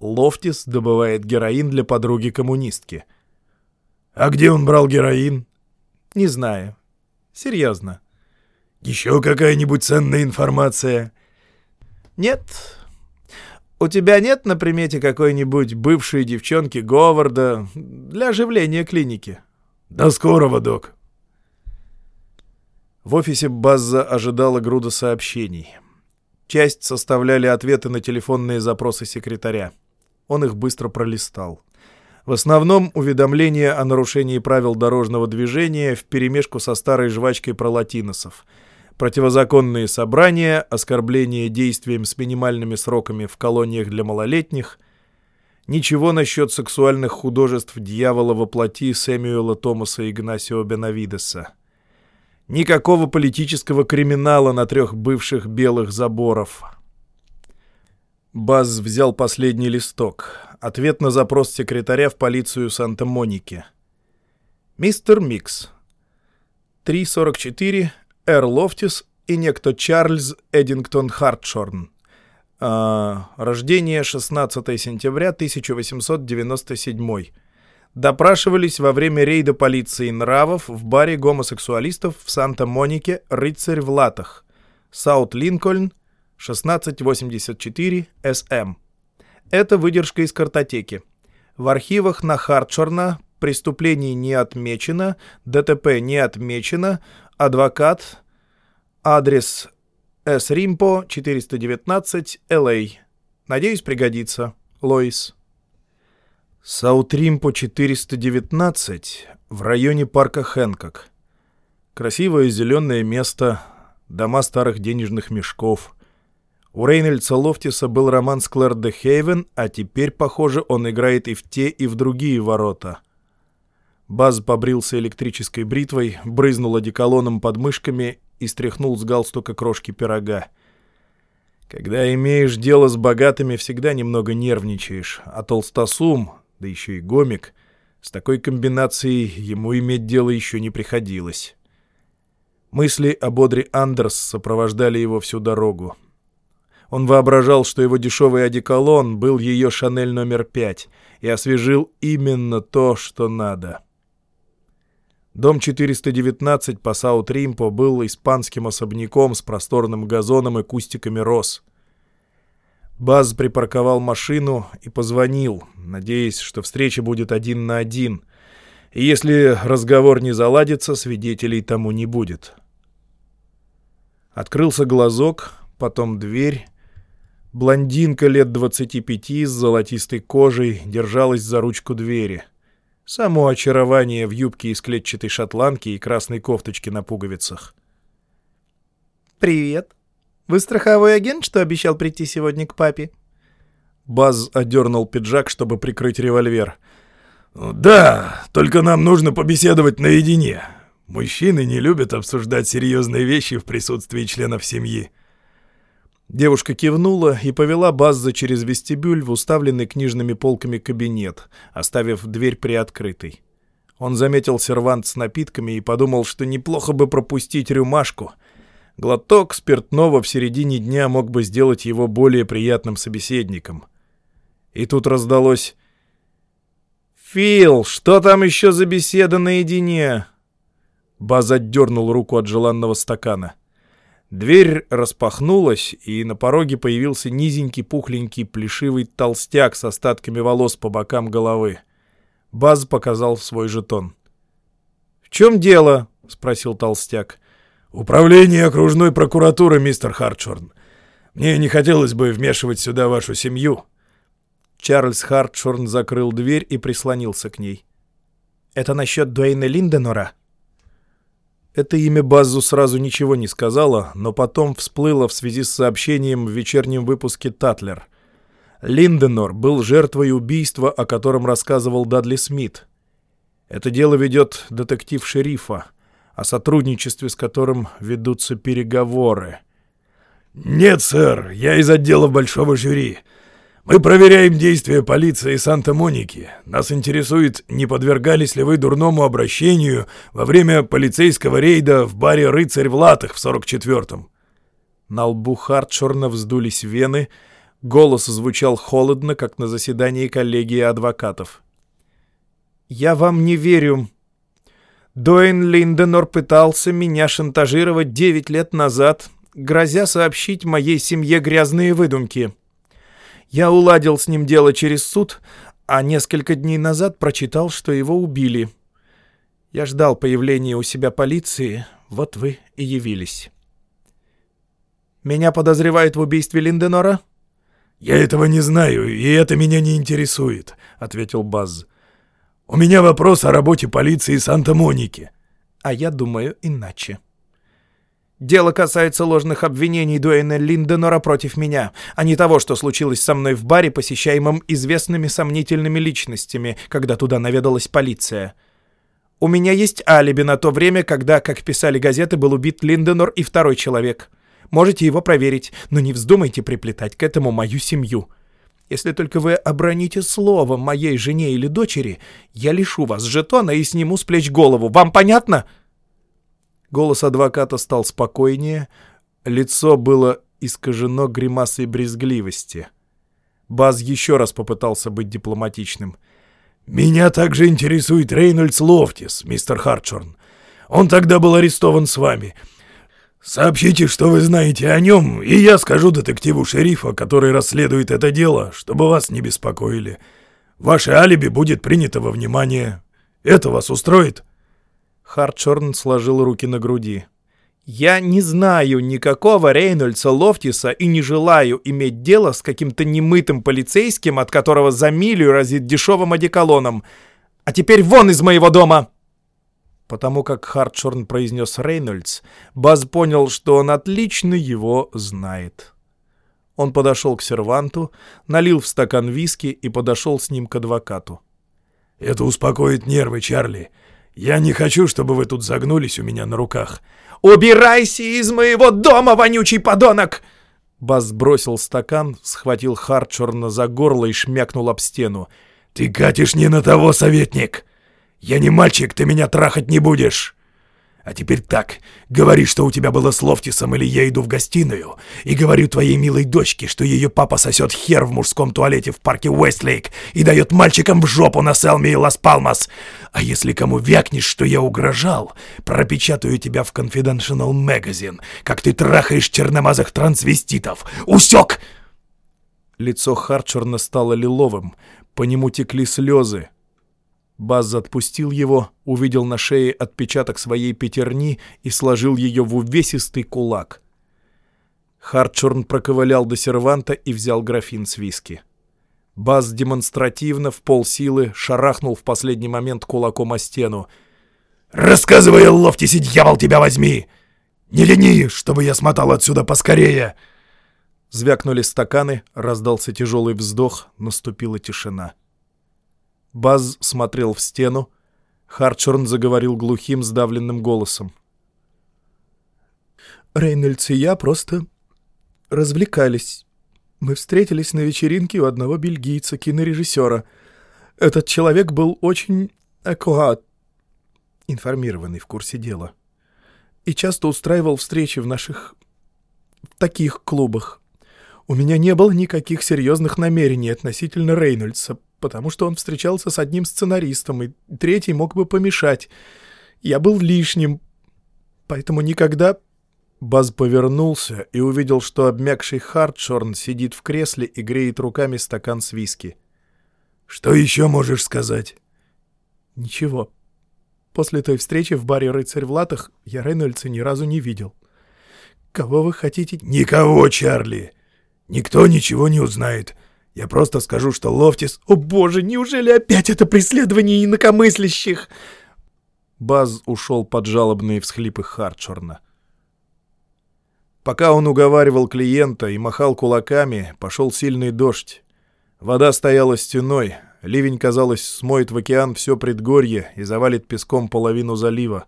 Лофтис добывает героин для подруги-коммунистки. А где он брал героин? «Не знаю. Серьезно». Еще какая-нибудь ценная информация? «Нет. У тебя нет на примете какой-нибудь бывшей девчонки Говарда для оживления клиники?» До скорого, док. В офисе Базза ожидала груда сообщений. Часть составляли ответы на телефонные запросы секретаря. Он их быстро пролистал. В основном уведомления о нарушении правил дорожного движения вперемешку со старой жвачкой про латиносов. Противозаконные собрания, оскорбление действием с минимальными сроками в колониях для малолетних. Ничего насчет сексуальных художеств дьявола во плоти Сэмюэла Томаса Игнасио Бенавидеса. Никакого политического криминала на трех бывших белых заборов. Баз взял последний листок. Ответ на запрос секретаря в полицию Санта-Моники. Мистер Микс. 344, Эр Лофтис и некто Чарльз Эдингтон Хартшорн. А, рождение 16 сентября 1897. Допрашивались во время рейда полиции нравов в баре гомосексуалистов в Санта-Монике «Рыцарь в латах». Саут-Линкольн, 1684 СМ. Это выдержка из картотеки. В архивах на Хартшорна преступлений не отмечено, ДТП не отмечено, адвокат, адрес С. Римпо, 419, Л.А. Надеюсь, пригодится. Лоис. Саутримпо 419 в районе парка Хэнкок. Красивое зеленое место, дома старых денежных мешков. У Рейнольдса Лофтиса был роман с Клэр де Хейвен, а теперь, похоже, он играет и в те, и в другие ворота. Баз побрился электрической бритвой, брызнул одеколоном под мышками и стряхнул с галстука крошки пирога. Когда имеешь дело с богатыми, всегда немного нервничаешь, а толстосум, да еще и гомик, с такой комбинацией ему иметь дело еще не приходилось. Мысли о Бодри Андерс сопровождали его всю дорогу. Он воображал, что его дешевый одеколон был ее «Шанель номер пять» и освежил именно то, что надо. Дом 419 по Саут-Римпо был испанским особняком с просторным газоном и кустиками роз. Баз припарковал машину и позвонил, надеясь, что встреча будет один на один. И если разговор не заладится, свидетелей тому не будет. Открылся глазок, потом дверь. Блондинка лет 25 с золотистой кожей держалась за ручку двери. Само очарование в юбке из клетчатой шотландки и красной кофточке на пуговицах. «Привет. Вы страховой агент, что обещал прийти сегодня к папе?» Баз одернул пиджак, чтобы прикрыть револьвер. Да, только нам нужно побеседовать наедине. Мужчины не любят обсуждать серьезные вещи в присутствии членов семьи. Девушка кивнула и повела Базза через вестибюль в уставленный книжными полками кабинет, оставив дверь приоткрытой. Он заметил сервант с напитками и подумал, что неплохо бы пропустить рюмашку. Глоток спиртного в середине дня мог бы сделать его более приятным собеседником. И тут раздалось «Фил, что там еще за беседа наедине?» Баз отдернул руку от желанного стакана. Дверь распахнулась, и на пороге появился низенький, пухленький, плешивый толстяк с остатками волос по бокам головы. Баз показал свой жетон. «В чем дело?» — спросил толстяк. «Управление окружной прокуратуры, мистер Хартшорн. Мне не хотелось бы вмешивать сюда вашу семью». Чарльз Хартшорн закрыл дверь и прислонился к ней. «Это насчет Дуэйна Линденора?» Это имя Базу сразу ничего не сказала, но потом всплыло в связи с сообщением в вечернем выпуске «Татлер». Линденор был жертвой убийства, о котором рассказывал Дадли Смит. Это дело ведет детектив шерифа, о сотрудничестве с которым ведутся переговоры. «Нет, сэр, я из отдела большого жюри. Мы проверяем действия полиции Санта-Моники. Нас интересует, не подвергались ли вы дурному обращению во время полицейского рейда в баре «Рыцарь в латах» в 44-м. На лбу Хартшорна вздулись вены, голос звучал холодно, как на заседании коллегии адвокатов. «Я вам не верю. Дуэйн Линденор пытался меня шантажировать девять лет назад, грозя сообщить моей семье грязные выдумки». Я уладил с ним дело через суд, а несколько дней назад прочитал, что его убили. Я ждал появления у себя полиции, вот вы и явились. Меня подозревают в убийстве Линденора? Я этого не знаю, и это меня не интересует, ответил Базз. У меня вопрос о работе полиции Санта-Моники. А я думаю иначе. Дело касается ложных обвинений Дуэйна Линденора против меня, а не того, что случилось со мной в баре, посещаемом известными сомнительными личностями, когда туда наведалась полиция. У меня есть алиби на то время, когда, как писали газеты, был убит Линденор и второй человек. Можете его проверить, но не вздумайте приплетать к этому мою семью. Если только вы оброните словом моей жене или дочери, я лишу вас жетона и сниму с плеч голову. Вам понятно?» Голос адвоката стал спокойнее, лицо было искажено гримасой брезгливости. Баз еще раз попытался быть дипломатичным. «Меня также интересует Рейнольдс Лофтис, мистер Хартшорн. Он тогда был арестован с вами. Сообщите, что вы знаете о нем, и я скажу детективу шерифа, который расследует это дело, чтобы вас не беспокоили. Ваше алиби будет принято во внимание. Это вас устроит?» Хартшорн сложил руки на груди. «Я не знаю никакого Рейнольдса Лофтиса и не желаю иметь дело с каким-то немытым полицейским, от которого за милю разит дешевым одеколоном. А теперь вон из моего дома!» Потому как Хартшорн произнес Рейнольдс, Баз понял, что он отлично его знает. Он подошел к серванту, налил в стакан виски и подошел с ним к адвокату. «Это успокоит нервы, Чарли. «Я не хочу, чтобы вы тут загнулись у меня на руках». «Убирайся из моего дома, вонючий подонок!» Бас бросил стакан, схватил Харчорна за горло и шмякнул об стену. «Ты катишь не на того, советник! Я не мальчик, ты меня трахать не будешь!» А теперь так, говори, что у тебя было с Лофтисом, или я иду в гостиную и говорю твоей милой дочке, что ее папа сосет хер в мужском туалете в парке Уэстлейк и дает мальчикам в жопу на Селме и Лас-Палмас. А если кому вякнешь, что я угрожал, пропечатаю тебя в Confidential Magazine, как ты трахаешь черномазых трансвеститов. Усек!» Лицо Харчерна стало лиловым, по нему текли слезы, Баз отпустил его, увидел на шее отпечаток своей пятерни и сложил ее в увесистый кулак. Хартшорн проковылял до серванта и взял графин с виски. Баз демонстративно, в полсилы, шарахнул в последний момент кулаком о стену. «Рассказывай, Лофтиси, дьявол, тебя возьми! Не лени, чтобы я смотал отсюда поскорее!» Звякнули стаканы, раздался тяжелый вздох, наступила тишина. Баз смотрел в стену. Харчорн заговорил глухим, сдавленным голосом. «Рейнольдс и я просто развлекались. Мы встретились на вечеринке у одного бельгийца, кинорежиссера. Этот человек был очень аккурат, информированный в курсе дела. И часто устраивал встречи в наших... таких клубах. У меня не было никаких серьезных намерений относительно Рейнольдса, потому что он встречался с одним сценаристом, и третий мог бы помешать. Я был лишним, поэтому никогда... Баз повернулся и увидел, что обмякший Хартшорн сидит в кресле и греет руками стакан с виски. «Что еще можешь сказать?» «Ничего. После той встречи в баре «Рыцарь в латах» я Рейнольдса ни разу не видел. Кого вы хотите?» «Никого, Чарли. Никто ничего не узнает. Я просто скажу, что Лофтис...» «О боже, неужели опять это преследование инакомыслящих?» Баз ушел под жалобные всхлипы Хартшорна. Пока он уговаривал клиента и махал кулаками, пошел сильный дождь. Вода стояла стеной, ливень, казалось, смоет в океан все предгорье и завалит песком половину залива.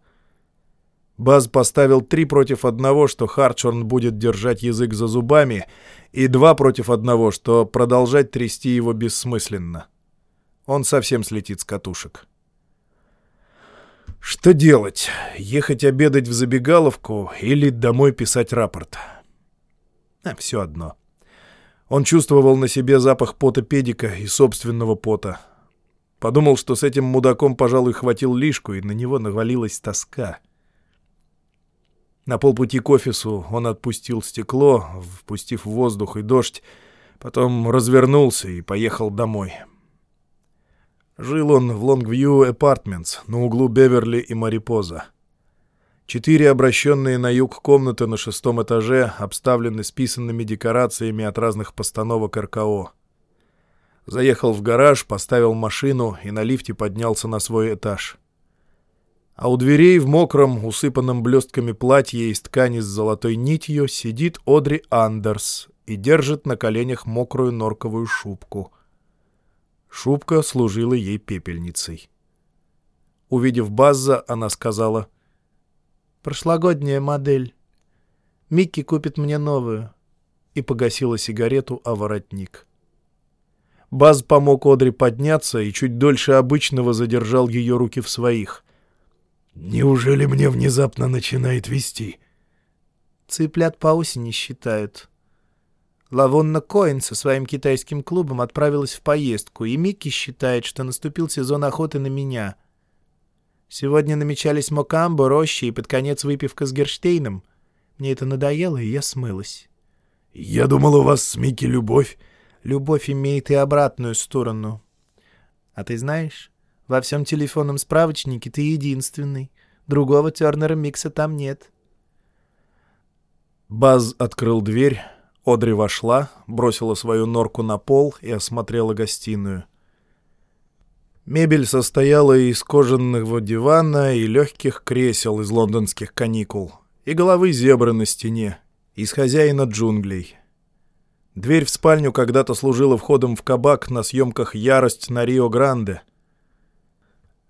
Баз поставил три против одного, что Харчорн будет держать язык за зубами, и два против одного, что продолжать трясти его бессмысленно. Он совсем слетит с катушек. Что делать? Ехать обедать в забегаловку или домой писать рапорт? А, все одно. Он чувствовал на себе запах пота педика и собственного пота. Подумал, что с этим мудаком, пожалуй, хватил лишку, и на него навалилась тоска. На полпути к офису он отпустил стекло, впустив воздух и дождь, потом развернулся и поехал домой. — Жил он в Лонгвью Апартментс на углу Беверли и Марипоза. Четыре обращенные на юг комнаты на шестом этаже обставлены списанными декорациями от разных постановок РКО. Заехал в гараж, поставил машину и на лифте поднялся на свой этаж. А у дверей в мокром, усыпанном блестками платье из ткани с золотой нитью сидит Одри Андерс и держит на коленях мокрую норковую шубку — Шубка служила ей пепельницей. Увидев Базза, она сказала, «Прошлогодняя модель. Микки купит мне новую». И погасила сигарету о воротник. Баз помог Одри подняться и чуть дольше обычного задержал ее руки в своих. «Неужели мне внезапно начинает вести?» «Цыплят по осени считают», Лавонна Коин со своим китайским клубом отправилась в поездку, и Микки считает, что наступил сезон охоты на меня. Сегодня намечались Мокамбо, Рощи и под конец выпивка с Герштейном. Мне это надоело, и я смылась. «Я думал, у вас с Микки любовь». «Любовь имеет и обратную сторону. А ты знаешь, во всем телефонном справочнике ты единственный. Другого Тернера Микса там нет». Баз открыл дверь, Одри вошла, бросила свою норку на пол и осмотрела гостиную. Мебель состояла из кожаного дивана и легких кресел из лондонских каникул, и головы зебры на стене, из хозяина джунглей. Дверь в спальню когда-то служила входом в кабак на съемках «Ярость» на Рио-Гранде.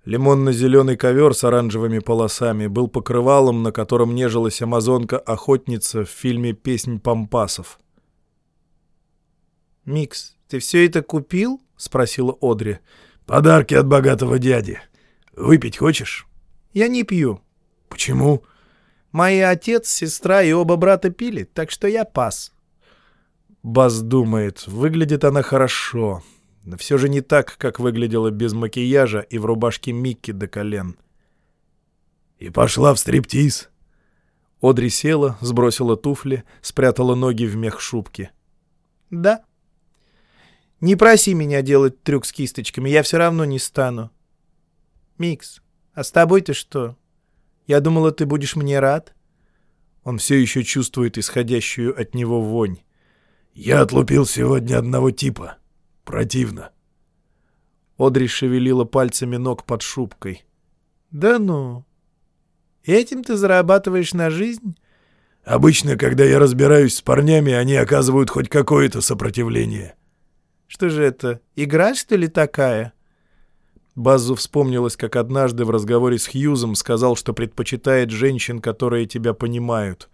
Лимонно-зеленый ковер с оранжевыми полосами был покрывалом, на котором нежилась амазонка-охотница в фильме «Песнь пампасов». «Микс, ты все это купил?» — спросила Одри. «Подарки от богатого дяди. Выпить хочешь?» «Я не пью». «Почему?» «Мои отец, сестра и оба брата пили, так что я пас». Баз думает, выглядит она хорошо, но все же не так, как выглядела без макияжа и в рубашке Микки до колен. «И пошла в стриптиз?» Одри села, сбросила туфли, спрятала ноги в мех шубки. «Да». Не проси меня делать трюк с кисточками, я все равно не стану. Микс, а с тобой-то что? Я думала, ты будешь мне рад. Он все еще чувствует исходящую от него вонь. Я отлупил сегодня одного типа. Противно. Одри шевелила пальцами ног под шубкой. Да ну. Этим ты зарабатываешь на жизнь? Обычно, когда я разбираюсь с парнями, они оказывают хоть какое-то сопротивление. Что же это, игра, что ли, такая?» Базу вспомнилось, как однажды в разговоре с Хьюзом сказал, что предпочитает женщин, которые тебя понимают.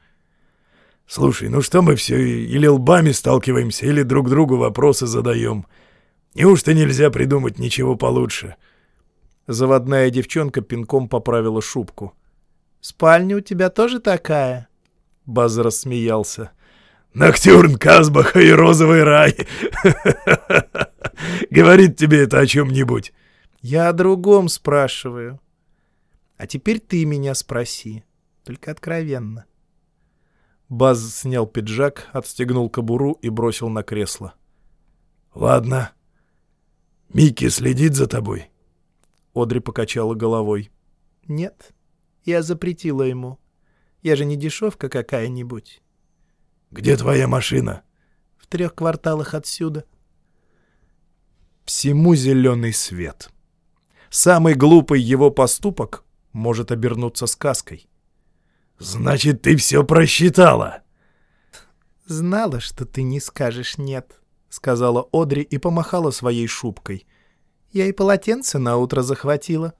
«Слушай, ну что мы все или лбами сталкиваемся, или друг другу вопросы задаем? Неужто нельзя придумать ничего получше?» Заводная девчонка пинком поправила шубку. «Спальня у тебя тоже такая?» Баз рассмеялся. Ноктюрн, Казбаха и Розовый рай. *laughs* Говорит тебе это о чем-нибудь. Я о другом спрашиваю. А теперь ты меня спроси, только откровенно. Баз снял пиджак, отстегнул кобуру и бросил на кресло. «Ладно. Микки следит за тобой?» Одри покачала головой. Нет, я запретила ему. Я же не дешевка какая-нибудь. «Где твоя машина?» В трех кварталах отсюда. Всему зеленый свет. Самый глупый его поступок может обернуться сказкой. «Значит, ты все просчитала!» «Знала, что ты не скажешь «нет», — сказала Одри и помахала своей шубкой. «Я и полотенце на утро захватила».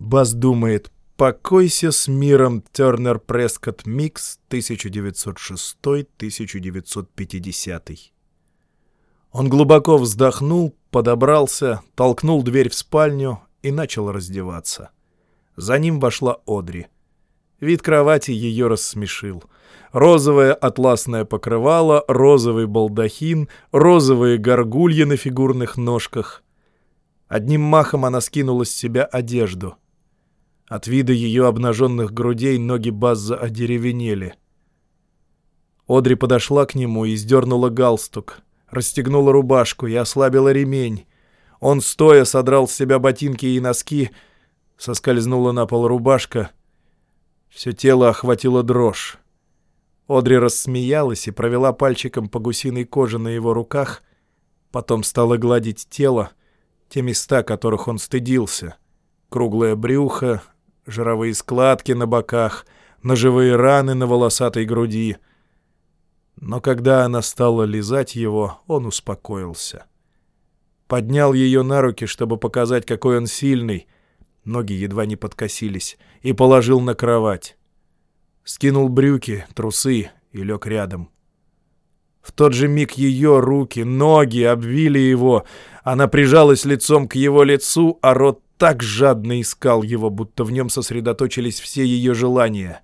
Бас думает, покойся с миром Тернер Прескотт Микс 1906-1950. Он глубоко вздохнул, подобрался, толкнул дверь в спальню и начал раздеваться. За ним вошла Одри. Вид кровати ее рассмешил. Розовое атласное покрывало, розовый балдахин, розовые горгульи на фигурных ножках. Одним махом она скинула с себя одежду. От вида ее обнаженных грудей ноги Базза одеревенели. Одри подошла к нему и сдернула галстук, расстегнула рубашку и ослабила ремень. Он, стоя, содрал с себя ботинки и носки, соскользнула на пол рубашка — все тело охватило дрожь. Одри рассмеялась и провела пальчиком по гусиной коже на его руках, потом стала гладить тело, те места, которых он стыдился. Круглое брюхо, жировые складки на боках, ножевые раны на волосатой груди. Но когда она стала лизать его, он успокоился. Поднял ее на руки, чтобы показать, какой он сильный — ноги едва не подкосились, и положил на кровать. Скинул брюки, трусы и лег рядом. В тот же миг ее руки, ноги обвили его. Она прижалась лицом к его лицу, а рот так жадно искал его, будто в нем сосредоточились все ее желания.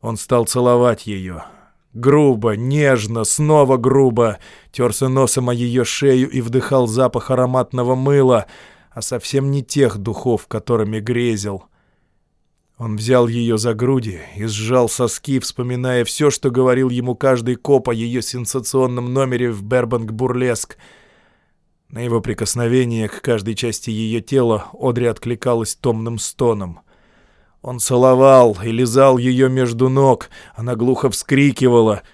Он стал целовать ее. Грубо, нежно, снова грубо. Терся носом о ее шею и вдыхал запах ароматного мыла — а совсем не тех духов, которыми грезил. Он взял ее за груди и сжал соски, вспоминая все, что говорил ему каждый коп о ее сенсационном номере в Бербанк-Бурлеск. На его прикосновение к каждой части ее тела Одри откликалась томным стоном. Он целовал и лизал ее между ног, она глухо вскрикивала —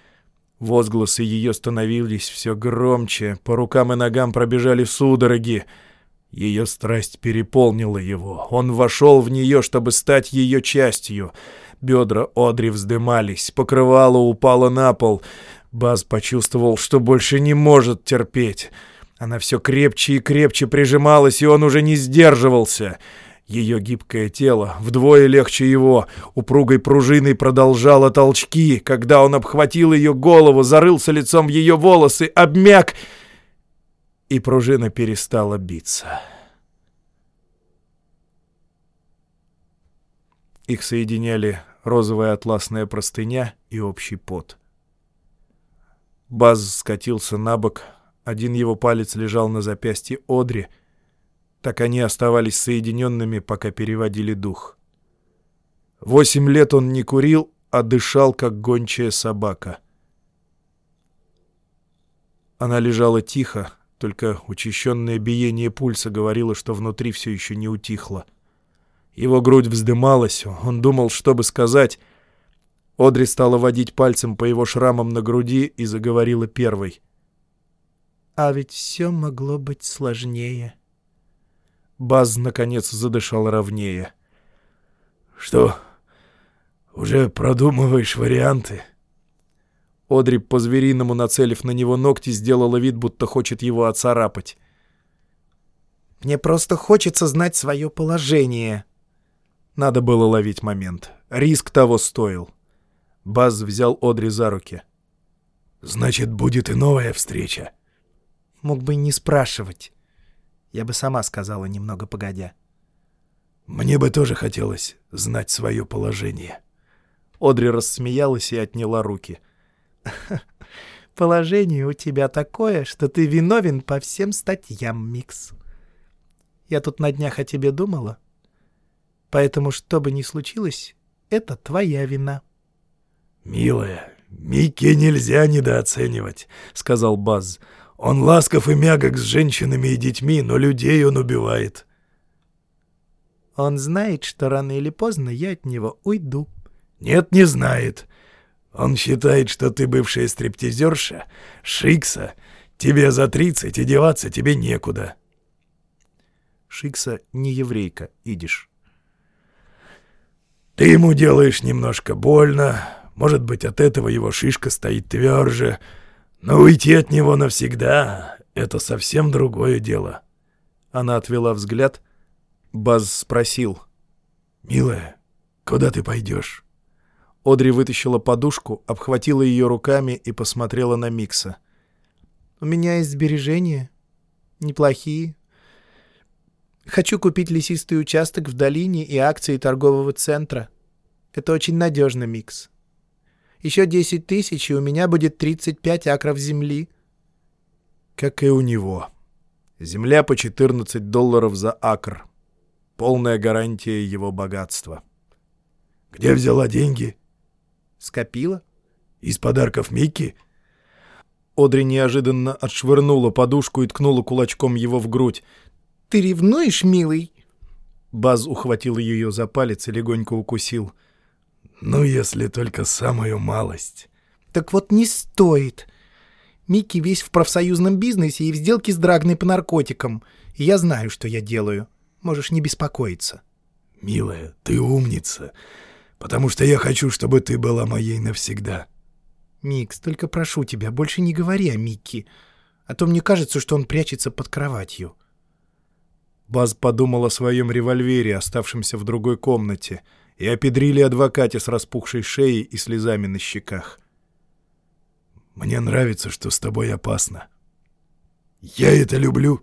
Возгласы ее становились все громче, по рукам и ногам пробежали судороги — ее страсть переполнила его. Он вошел в нее, чтобы стать ее частью. Бедра Одри вздымались, покрывало упало на пол. Баз почувствовал, что больше не может терпеть. Она все крепче и крепче прижималась, и он уже не сдерживался. Ее гибкое тело, вдвое легче его, упругой пружиной продолжало толчки. Когда он обхватил ее голову, зарылся лицом в ее волосы, обмяк — и пружина перестала биться. Их соединяли розовая атласная простыня и общий пот. Баз скатился на бок, один его палец лежал на запястье Одри. Так они оставались соединенными, пока переводили дух. Восемь лет он не курил, а дышал, как гончая собака. Она лежала тихо, только учащенное биение пульса говорило, что внутри все еще не утихло. Его грудь вздымалась, он думал, что бы сказать. Одри стала водить пальцем по его шрамам на груди и заговорила первой. «А ведь все могло быть сложнее». Баз, наконец, задышал ровнее. «Что, уже продумываешь варианты?» Одри, по-звериному нацелив на него ногти, сделала вид, будто хочет его оцарапать. «Мне просто хочется знать свое положение». Надо было ловить момент. Риск того стоил. Баз взял Одри за руки. «Значит, будет и новая встреча». Мог бы и не спрашивать. Я бы сама сказала, немного погодя. «Мне бы тоже хотелось знать свое положение». Одри рассмеялась и отняла руки — *laughs* Положение у тебя такое, что ты виновен по всем статьям, Микс. Я тут на днях о тебе думала. Поэтому, что бы ни случилось, это твоя вина. «Милая, Микки нельзя недооценивать», — сказал Баз. «Он ласков и мягок с женщинами и детьми, но людей он убивает». «Он знает, что рано или поздно я от него уйду». «Нет, не знает. Он считает, что ты бывшая стриптизерша, Шикса. Тебе за тридцать, и деваться тебе некуда». Шикса не еврейка, идиш. «Ты ему делаешь немножко больно, может быть, от этого его шишка стоит тверже, но уйти от него навсегда — это совсем другое дело». Она отвела взгляд. Баз спросил. «Милая, куда ты пойдешь?» Одри вытащила подушку, обхватила ее руками и посмотрела на Микса. «У меня есть сбережения. Неплохие. Хочу купить лесистый участок в долине и акции торгового центра. Это очень надежно, Микс. Еще 10 тысяч, и у меня будет 35 акров земли». «Как и у него. Земля по 14 долларов за акр. Полная гарантия его богатства». «Где взяла деньги?» «Скопила». «Из подарков Микки?» Одри неожиданно отшвырнула подушку и ткнула кулачком его в грудь. «Ты ревнуешь, милый?» Баз ухватил ее за палец и легонько укусил. «Ну, если только самую малость». «Так вот не стоит. Микки весь в профсоюзном бизнесе и в сделке с Драгной по наркотикам. И я знаю, что я делаю. Можешь не беспокоиться». «Милая, ты умница, потому что я хочу, чтобы ты была моей навсегда». «Микс, только прошу тебя, больше не говори о Микки, а то мне кажется, что он прячется под кроватью». Баз подумал о своем револьвере, оставшемся в другой комнате, и о педриле адвокате с распухшей шеей и слезами на щеках. «Мне нравится, что с тобой опасно. Я это люблю».